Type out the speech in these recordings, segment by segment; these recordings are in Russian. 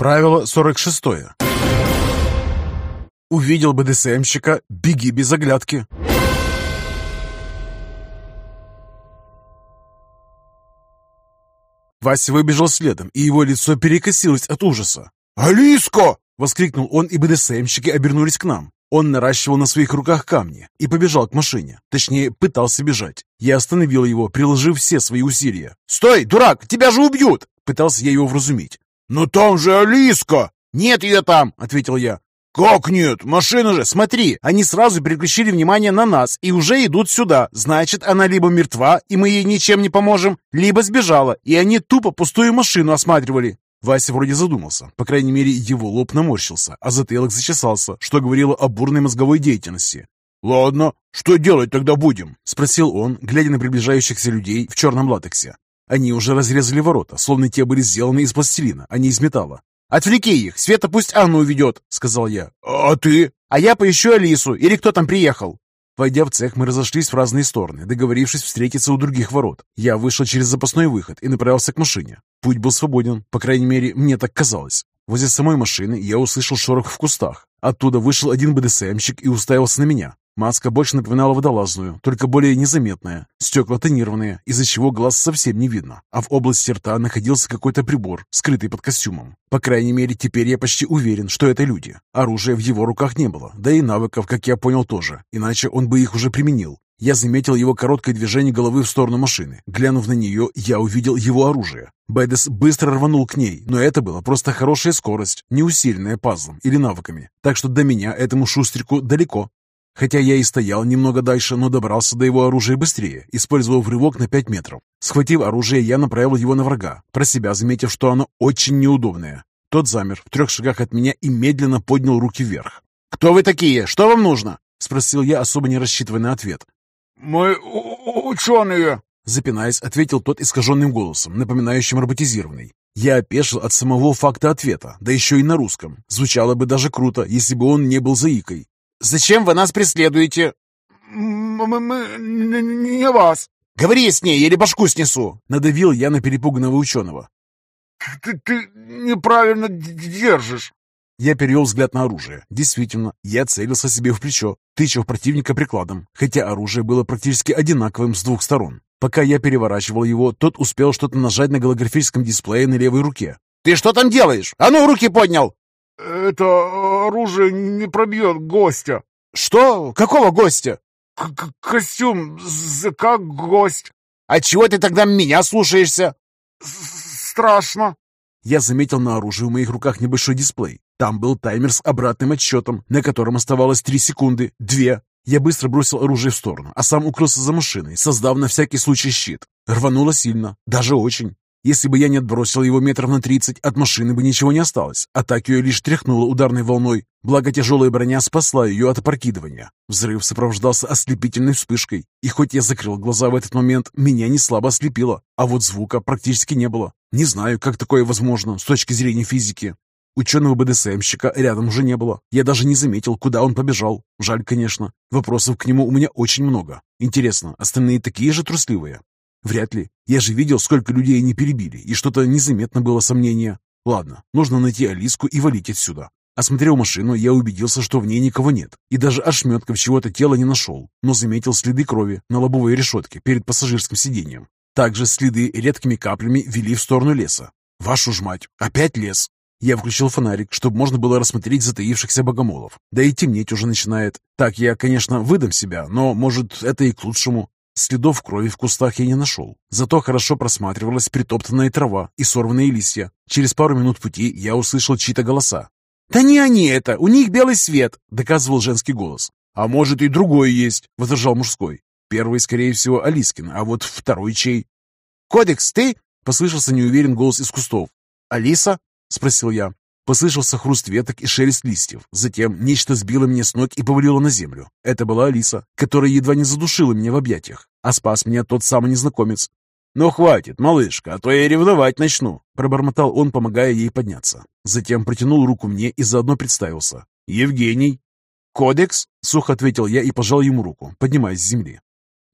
Правило 46. Увидел БДСМщика, беги без оглядки. Вася выбежал следом, и его лицо перекосилось от ужаса. «Алиско!» — воскликнул он, и БДСМщики обернулись к нам. Он наращивал на своих руках камни и побежал к машине. Точнее, пытался бежать. Я остановил его, приложив все свои усилия. «Стой, дурак! Тебя же убьют!» Пытался я его вразумить. «Но там же Алиска!» «Нет ее там!» — ответил я. «Как нет? Машина же, смотри, они сразу переключили внимание на нас и уже идут сюда. Значит, она либо мертва, и мы ей ничем не поможем, либо сбежала, и они тупо пустую машину осматривали. Вася вроде задумался. По крайней мере, его лоб наморщился, а затылок зачесался, что говорило о бурной мозговой деятельности. «Ладно, что делать тогда будем?» — спросил он, глядя на приближающихся людей в черном латексе. Они уже разрезали ворота, словно те были сделаны из пластилина, а не из металла. «Отвлеки их! Света пусть Анну уведет!» — сказал я. «А ты?» «А я поищу Алису, или кто там приехал!» Войдя в цех, мы разошлись в разные стороны, договорившись встретиться у других ворот. Я вышел через запасной выход и направился к машине. Путь был свободен, по крайней мере, мне так казалось. Возле самой машины я услышал шорох в кустах. Оттуда вышел один БДСМщик и уставился на меня. Маска больше напоминала водолазную, только более незаметная. Стекла тонированные, из-за чего глаз совсем не видно. А в области рта находился какой-то прибор, скрытый под костюмом. По крайней мере, теперь я почти уверен, что это люди. Оружия в его руках не было, да и навыков, как я понял, тоже. Иначе он бы их уже применил. Я заметил его короткое движение головы в сторону машины. Глянув на нее, я увидел его оружие. Бэдес быстро рванул к ней, но это была просто хорошая скорость, не усиленная пазлом или навыками. Так что до меня этому шустрику далеко. Хотя я и стоял немного дальше, но добрался до его оружия быстрее, использовав рывок на 5 метров. Схватив оружие, я направил его на врага, про себя заметив, что оно очень неудобное. Тот замер в трех шагах от меня и медленно поднял руки вверх. «Кто вы такие? Что вам нужно?» — спросил я, особо не рассчитывая на ответ. «Мы ученые!» — запинаясь, ответил тот искаженным голосом, напоминающим роботизированный. Я опешил от самого факта ответа, да еще и на русском. Звучало бы даже круто, если бы он не был заикой. «Зачем вы нас преследуете?» «Мы, мы не вас». «Говори с ней, или башку снесу!» Надавил я на перепуганного ученого. «Ты, ты неправильно держишь». Я перевел взгляд на оружие. Действительно, я целился себе в плечо, тыча в противника прикладом, хотя оружие было практически одинаковым с двух сторон. Пока я переворачивал его, тот успел что-то нажать на голографическом дисплее на левой руке. «Ты что там делаешь? А ну, руки поднял!» «Это оружие не пробьет гостя». «Что? Какого гостя?» К -к «Костюм как гость». «А чего ты тогда меня слушаешься?» «Страшно». Я заметил на оружии в моих руках небольшой дисплей. Там был таймер с обратным отсчетом, на котором оставалось три секунды, две. Я быстро бросил оружие в сторону, а сам укрылся за машиной, создав на всякий случай щит. Рвануло сильно, даже очень. Если бы я не отбросил его метров на тридцать, от машины бы ничего не осталось, а так ее лишь тряхнуло ударной волной. Благо тяжелая броня спасла ее от опрокидывания. Взрыв сопровождался ослепительной вспышкой, и хоть я закрыл глаза в этот момент, меня не слабо ослепило, а вот звука практически не было. Не знаю, как такое возможно с точки зрения физики. Ученого БДСМщика рядом уже не было. Я даже не заметил, куда он побежал. Жаль, конечно. Вопросов к нему у меня очень много. Интересно, остальные такие же трусливые? Вряд ли. Я же видел, сколько людей они перебили, и что-то незаметно было сомнение. Ладно, нужно найти Алиску и валить отсюда. Осмотрел машину, я убедился, что в ней никого нет, и даже ошметков чего-то тела не нашел, но заметил следы крови на лобовой решетке перед пассажирским сиденьем. Также следы редкими каплями вели в сторону леса. Вашу ж мать, опять лес! Я включил фонарик, чтобы можно было рассмотреть затаившихся богомолов. Да и темнеть уже начинает. Так я, конечно, выдам себя, но, может, это и к лучшему. Следов крови в кустах я не нашел. Зато хорошо просматривалась притоптанная трава и сорванные листья. Через пару минут пути я услышал чьи-то голоса. «Да не они это! У них белый свет!» — доказывал женский голос. «А может и другой есть!» — возражал мужской. Первый, скорее всего, Алискин, а вот второй чей? «Кодекс, ты?» — послышался неуверен голос из кустов. «Алиса?» — спросил я. Послышался хруст веток и шелест листьев. Затем нечто сбило меня с ног и повалило на землю. Это была Алиса, которая едва не задушила меня в объятиях. А спас меня тот самый незнакомец. «Ну хватит, малышка, а то я ревновать начну», — пробормотал он, помогая ей подняться. Затем протянул руку мне и заодно представился. «Евгений». «Кодекс?» — сухо ответил я и пожал ему руку, поднимаясь с земли.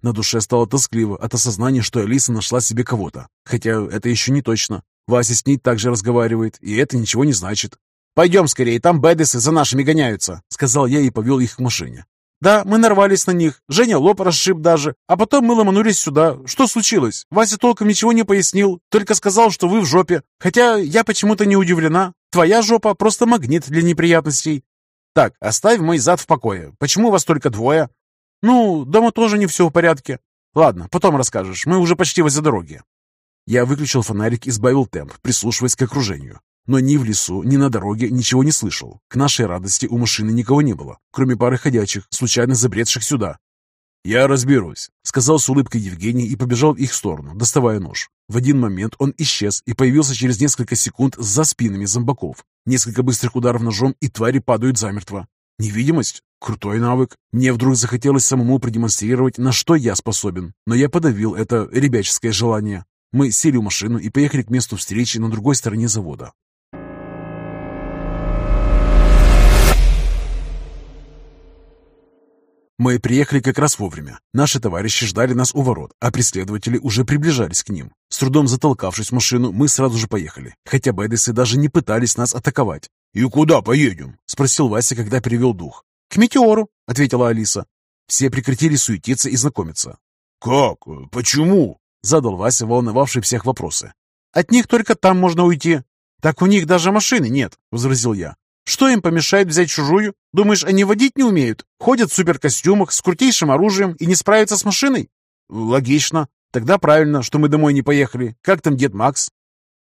На душе стало тоскливо от осознания, что Алиса нашла себе кого-то. Хотя это еще не точно. Вася с ней также разговаривает, и это ничего не значит. «Пойдем скорее, там бедесы за нашими гоняются», — сказал я и повел их к машине. «Да, мы нарвались на них. Женя лоб расшиб даже. А потом мы ломанулись сюда. Что случилось? Вася толком ничего не пояснил, только сказал, что вы в жопе. Хотя я почему-то не удивлена. Твоя жопа просто магнит для неприятностей. Так, оставь мой зад в покое. Почему вас только двое? Ну, дома тоже не все в порядке. Ладно, потом расскажешь. Мы уже почти возле дороги». Я выключил фонарик и сбавил темп, прислушиваясь к окружению. Но ни в лесу, ни на дороге ничего не слышал. К нашей радости у машины никого не было, кроме пары ходячих, случайно забредших сюда. «Я разберусь», — сказал с улыбкой Евгений и побежал в их сторону, доставая нож. В один момент он исчез и появился через несколько секунд за спинами зомбаков. Несколько быстрых ударов ножом, и твари падают замертво. Невидимость? Крутой навык. Мне вдруг захотелось самому продемонстрировать, на что я способен, но я подавил это ребяческое желание. Мы сели в машину и поехали к месту встречи на другой стороне завода. Мы приехали как раз вовремя. Наши товарищи ждали нас у ворот, а преследователи уже приближались к ним. С трудом затолкавшись в машину, мы сразу же поехали, хотя бедесы даже не пытались нас атаковать. «И куда поедем?» – спросил Вася, когда перевел дух. «К метеору», – ответила Алиса. Все прекратили суетиться и знакомиться. «Как? Почему?» – задал Вася, волновавший всех вопросы. «От них только там можно уйти». «Так у них даже машины нет», – возразил я. Что им помешает взять чужую? Думаешь, они водить не умеют? Ходят в суперкостюмах с крутейшим оружием и не справятся с машиной? Логично. Тогда правильно, что мы домой не поехали. Как там дед Макс?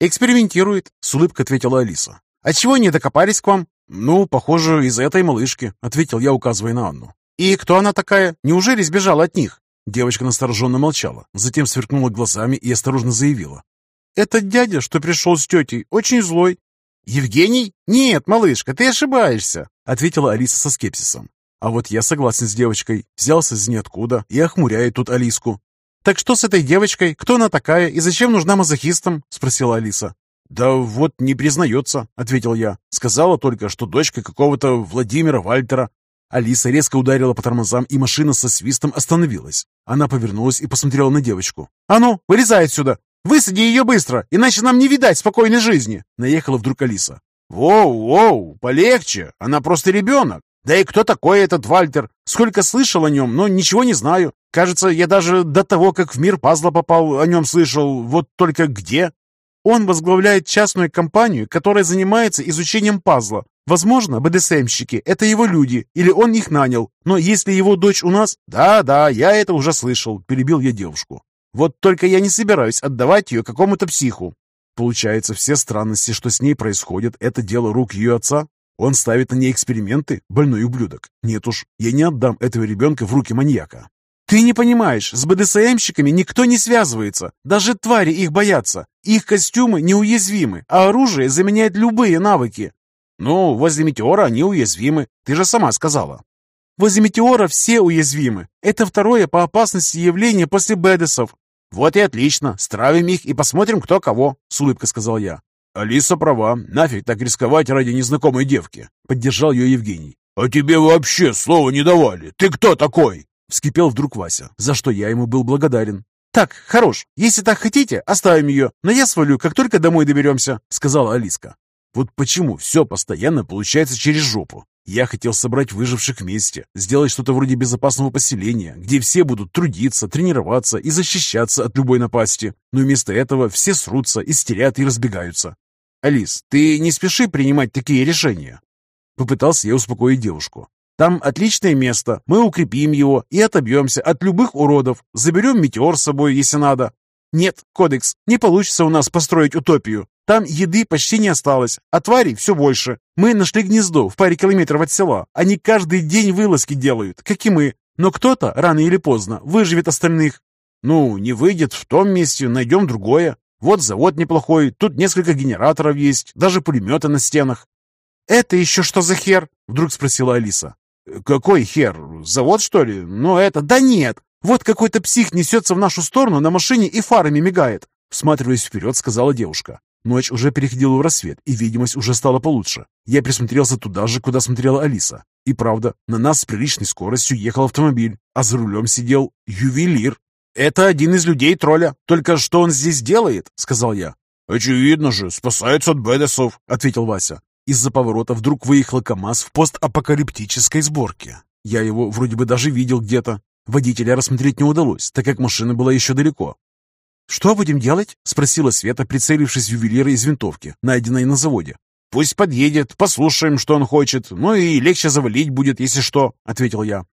Экспериментирует, с улыбкой ответила Алиса. А чего не докопались к вам? Ну, похоже, из-за этой малышки, ответил я, указывая на Анну. И кто она такая? Неужели сбежала от них? Девочка настороженно молчала, затем сверкнула глазами и осторожно заявила. «Это дядя, что пришел с тетей, очень злой. «Евгений? Нет, малышка, ты ошибаешься», — ответила Алиса со скепсисом. А вот я согласен с девочкой. Взялся из ниоткуда и охмуряет тут Алиску. «Так что с этой девочкой? Кто она такая и зачем нужна мазохистам?» — спросила Алиса. «Да вот не признается», — ответил я. «Сказала только, что дочка какого-то Владимира Вальтера». Алиса резко ударила по тормозам, и машина со свистом остановилась. Она повернулась и посмотрела на девочку. «А ну, вылезай отсюда! Высади ее быстро, иначе нам не видать спокойной жизни!» Наехала вдруг Алиса. «Воу-воу, полегче, она просто ребенок. Да и кто такой этот Вальтер? Сколько слышал о нем, но ничего не знаю. Кажется, я даже до того, как в мир пазла попал, о нем слышал. Вот только где?» Он возглавляет частную компанию, которая занимается изучением пазла. Возможно, БДСМщики – это его люди, или он их нанял. Но если его дочь у нас... Да-да, я это уже слышал, перебил я девушку. Вот только я не собираюсь отдавать ее какому-то психу. Получается, все странности, что с ней происходят, это дело рук ее отца? Он ставит на ней эксперименты? Больной ублюдок. Нет уж, я не отдам этого ребенка в руки маньяка. Ты не понимаешь, с БДСМщиками никто не связывается. Даже твари их боятся. Их костюмы неуязвимы, а оружие заменяет любые навыки. Ну, возле метеора они уязвимы. Ты же сама сказала. Возле метеора все уязвимы. Это второе по опасности явление после бедесов. Вот и отлично. Стравим их и посмотрим, кто кого, с улыбкой сказал я. Алиса права. Нафиг так рисковать ради незнакомой девки. Поддержал ее Евгений. А тебе вообще слова не давали. Ты кто такой? Вскипел вдруг Вася, за что я ему был благодарен. «Так, хорош, если так хотите, оставим ее, но я свалю, как только домой доберемся», — сказала Алиска. Вот почему все постоянно получается через жопу. Я хотел собрать выживших вместе, сделать что-то вроде безопасного поселения, где все будут трудиться, тренироваться и защищаться от любой напасти. Но вместо этого все срутся, истерят и разбегаются. «Алис, ты не спеши принимать такие решения». Попытался я успокоить девушку. «Там отличное место, мы укрепим его и отобьемся от любых уродов, заберем метеор с собой, если надо. Нет, Кодекс, не получится у нас построить утопию. Там еды почти не осталось, а тварей все больше. Мы нашли гнездо в паре километров от села. Они каждый день вылазки делают, как и мы. Но кто-то, рано или поздно, выживет остальных. Ну, не выйдет в том месте, найдем другое. Вот завод неплохой, тут несколько генераторов есть, даже пулеметы на стенах. «Это еще что за хер?» — вдруг спросила Алиса. «Какой хер? Завод, что ли? Ну это...» «Да нет! Вот какой-то псих несется в нашу сторону на машине и фарами мигает!» Всматриваясь вперед, сказала девушка. Ночь уже переходила в рассвет, и видимость уже стала получше. Я присмотрелся туда же, куда смотрела Алиса. И правда, на нас с приличной скоростью ехал автомобиль, а за рулем сидел ювелир. «Это один из людей тролля. Только что он здесь делает?» — сказал я. «Очевидно же, спасаются от бедесов», — ответил Вася. Из-за поворота вдруг выехал КАМАЗ в постапокалиптической сборке. Я его вроде бы даже видел где-то. Водителя рассмотреть не удалось, так как машина была еще далеко. «Что будем делать?» — спросила Света, прицелившись в ювелира из винтовки, найденной на заводе. «Пусть подъедет, послушаем, что он хочет, ну и легче завалить будет, если что», — ответил я.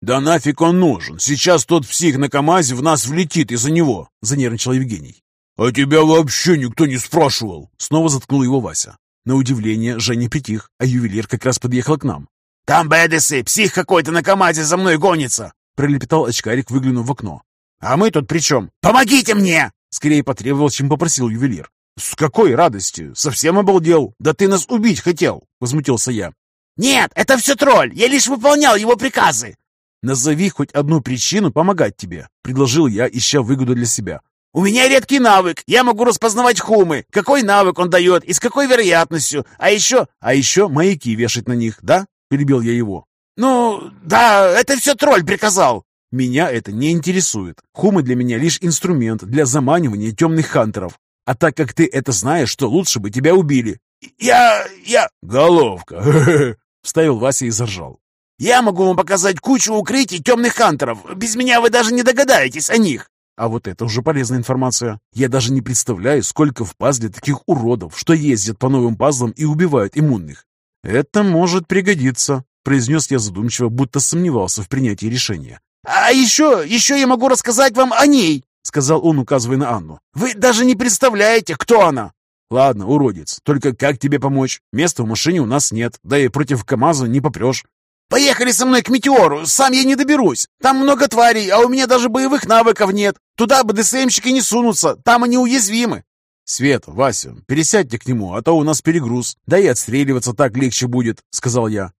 «Да нафиг он нужен? Сейчас тот псих на КамАЗе в нас влетит из-за него», — занервничал Евгений. «А тебя вообще никто не спрашивал!» Снова заткнул его Вася. На удивление Женя притих, а ювелир как раз подъехал к нам. «Там Бэдисы! Псих какой-то на КамАЗе за мной гонится!» Пролепетал очкарик, выглянув в окно. «А мы тут при чем? Помогите мне!» Скорее потребовал, чем попросил ювелир. «С какой радости? Совсем обалдел? Да ты нас убить хотел!» Возмутился я. «Нет, это все тролль! Я лишь выполнял его приказы!» «Назови хоть одну причину помогать тебе», — предложил я, ища выгоду для себя. «У меня редкий навык. Я могу распознавать хумы. Какой навык он дает и с какой вероятностью. А еще...» «А еще маяки вешать на них, да?» — перебил я его. «Ну, да, это все тролль приказал». «Меня это не интересует. Хумы для меня лишь инструмент для заманивания темных хантеров. А так как ты это знаешь, то лучше бы тебя убили». «Я... я...» «Головка!» — вставил Вася и заржал. «Я могу вам показать кучу укрытий темных хантеров. Без меня вы даже не догадаетесь о них». А вот это уже полезная информация. Я даже не представляю, сколько в пазле таких уродов, что ездят по новым пазлам и убивают иммунных. Это может пригодиться, произнес я задумчиво, будто сомневался в принятии решения. «А еще, еще я могу рассказать вам о ней!» — сказал он, указывая на Анну. «Вы даже не представляете, кто она!» «Ладно, уродец, только как тебе помочь? Места в машине у нас нет, да и против КамАЗа не попрешь». «Поехали со мной к Метеору, сам я не доберусь. Там много тварей, а у меня даже боевых навыков нет. Туда БДСМщики не сунутся, там они уязвимы». «Свет, Вася, пересядьте к нему, а то у нас перегруз. Да и отстреливаться так легче будет», — сказал я.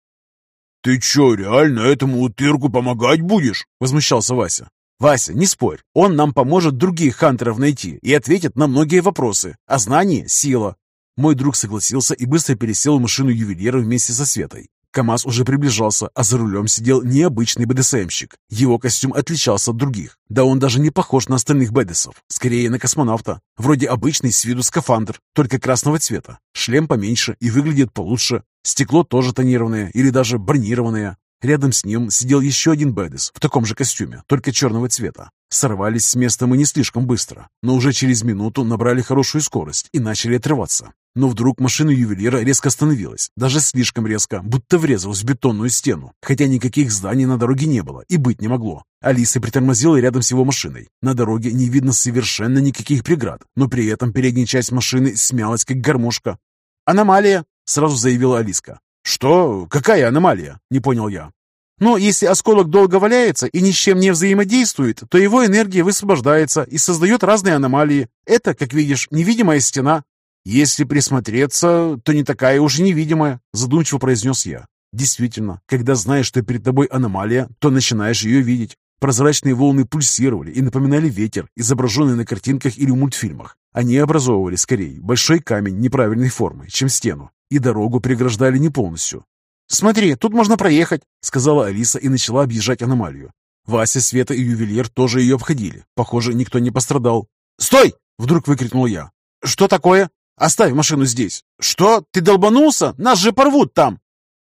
«Ты чё, реально этому утырку помогать будешь?» — возмущался Вася. «Вася, не спорь, он нам поможет других хантеров найти и ответит на многие вопросы, а знание — сила». Мой друг согласился и быстро пересел в машину ювелира вместе со Светой. КамАЗ уже приближался, а за рулем сидел необычный БДСМщик. Его костюм отличался от других. Да он даже не похож на остальных бедесов, скорее на космонавта. Вроде обычный с виду скафандр, только красного цвета. Шлем поменьше и выглядит получше. Стекло тоже тонированное или даже бронированное. Рядом с ним сидел еще один Бэдис в таком же костюме, только черного цвета. Сорвались с места мы не слишком быстро, но уже через минуту набрали хорошую скорость и начали отрываться. Но вдруг машина ювелира резко остановилась, даже слишком резко, будто врезалась в бетонную стену, хотя никаких зданий на дороге не было и быть не могло. Алиса притормозила рядом с его машиной. На дороге не видно совершенно никаких преград, но при этом передняя часть машины смялась, как гармошка. «Аномалия!» — сразу заявила Алиска. «Что? Какая аномалия?» — не понял я. «Ну, если осколок долго валяется и ни с чем не взаимодействует, то его энергия высвобождается и создает разные аномалии. Это, как видишь, невидимая стена». «Если присмотреться, то не такая уж и невидимая», — задумчиво произнес я. Действительно, когда знаешь, что перед тобой аномалия, то начинаешь ее видеть. Прозрачные волны пульсировали и напоминали ветер, изображенный на картинках или в мультфильмах. Они образовывали, скорее, большой камень неправильной формы, чем стену и дорогу преграждали не полностью. «Смотри, тут можно проехать», — сказала Алиса и начала объезжать аномалию. Вася, Света и ювелир тоже ее обходили. Похоже, никто не пострадал. «Стой!» — вдруг выкрикнул я. «Что такое? Оставь машину здесь!» «Что? Ты долбанулся? Нас же порвут там!»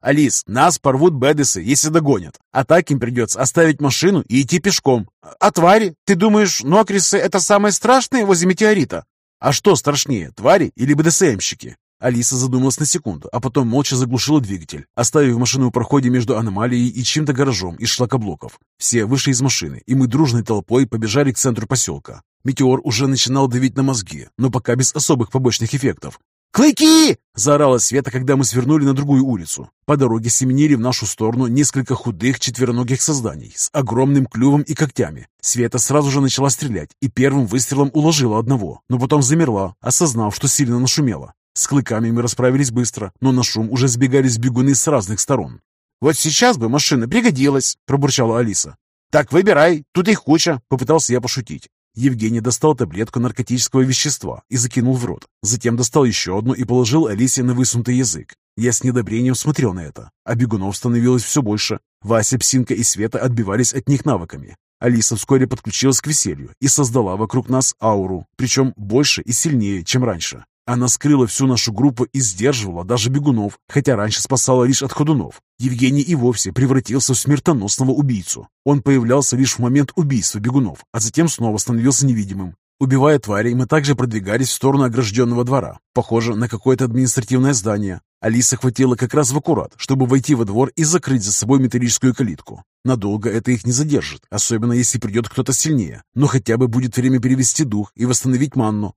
«Алис, нас порвут бедесы, если догонят. А так им придется оставить машину и идти пешком. А твари? Ты думаешь, нокрисы — это самое страшное возле метеорита? А что страшнее, твари или БДСМщики? Алиса задумалась на секунду, а потом молча заглушила двигатель, оставив машину в проходе между аномалией и чем-то гаражом из шлакоблоков. Все вышли из машины, и мы дружной толпой побежали к центру поселка. Метеор уже начинал давить на мозги, но пока без особых побочных эффектов. «Клыки!» – заорала Света, когда мы свернули на другую улицу. По дороге семенили в нашу сторону несколько худых четвероногих созданий с огромным клювом и когтями. Света сразу же начала стрелять и первым выстрелом уложила одного, но потом замерла, осознав, что сильно нашумела. С клыками мы расправились быстро, но на шум уже сбегались бегуны с разных сторон. «Вот сейчас бы машина пригодилась», — пробурчала Алиса. «Так выбирай, тут их куча», — попытался я пошутить. Евгений достал таблетку наркотического вещества и закинул в рот. Затем достал еще одну и положил Алисе на высунутый язык. Я с недобрением смотрел на это, а бегунов становилось все больше. Вася, Псинка и Света отбивались от них навыками. Алиса вскоре подключилась к веселью и создала вокруг нас ауру, причем больше и сильнее, чем раньше. Она скрыла всю нашу группу и сдерживала даже бегунов, хотя раньше спасала лишь от ходунов. Евгений и вовсе превратился в смертоносного убийцу. Он появлялся лишь в момент убийства бегунов, а затем снова становился невидимым. Убивая тварей, мы также продвигались в сторону огражденного двора, похоже на какое-то административное здание. Алиса хватило как раз в аккурат, чтобы войти во двор и закрыть за собой металлическую калитку. Надолго это их не задержит, особенно если придет кто-то сильнее, но хотя бы будет время перевести дух и восстановить манну.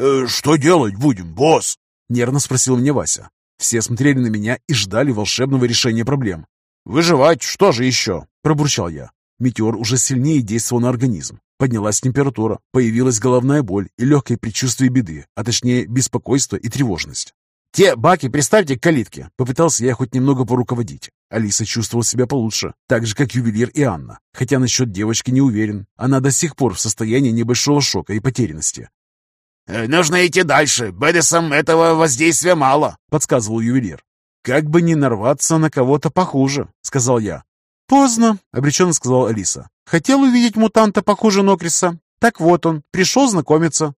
«Э, «Что делать будем, босс?» — нервно спросил меня Вася. Все смотрели на меня и ждали волшебного решения проблем. «Выживать, что же еще?» – пробурчал я. Метеор уже сильнее действовал на организм. Поднялась температура, появилась головная боль и легкое предчувствие беды, а точнее беспокойство и тревожность. «Те баки приставьте к калитке!» Попытался я хоть немного поруководить. Алиса чувствовала себя получше, так же, как ювелир и Анна. Хотя насчет девочки не уверен. Она до сих пор в состоянии небольшого шока и потерянности. Э, «Нужно идти дальше. Бэдисам этого воздействия мало», — подсказывал ювелир. «Как бы не нарваться на кого-то похуже», — сказал я. «Поздно», — обреченно сказала Алиса. «Хотел увидеть мутанта похуже Нокриса. Так вот он, пришел знакомиться.